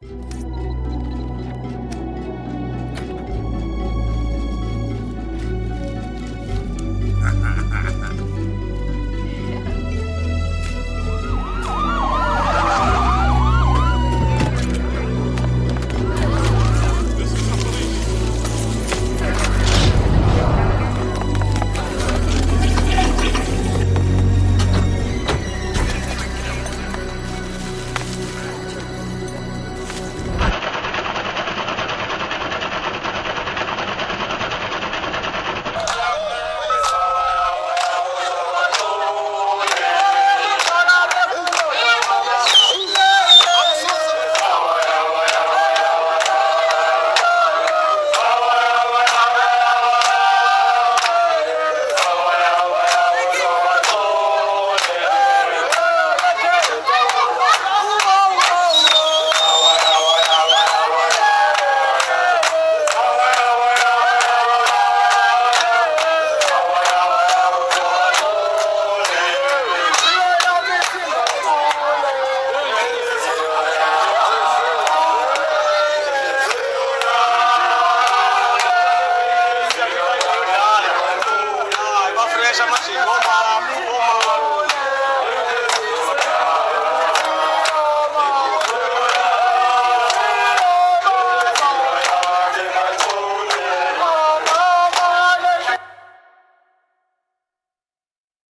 you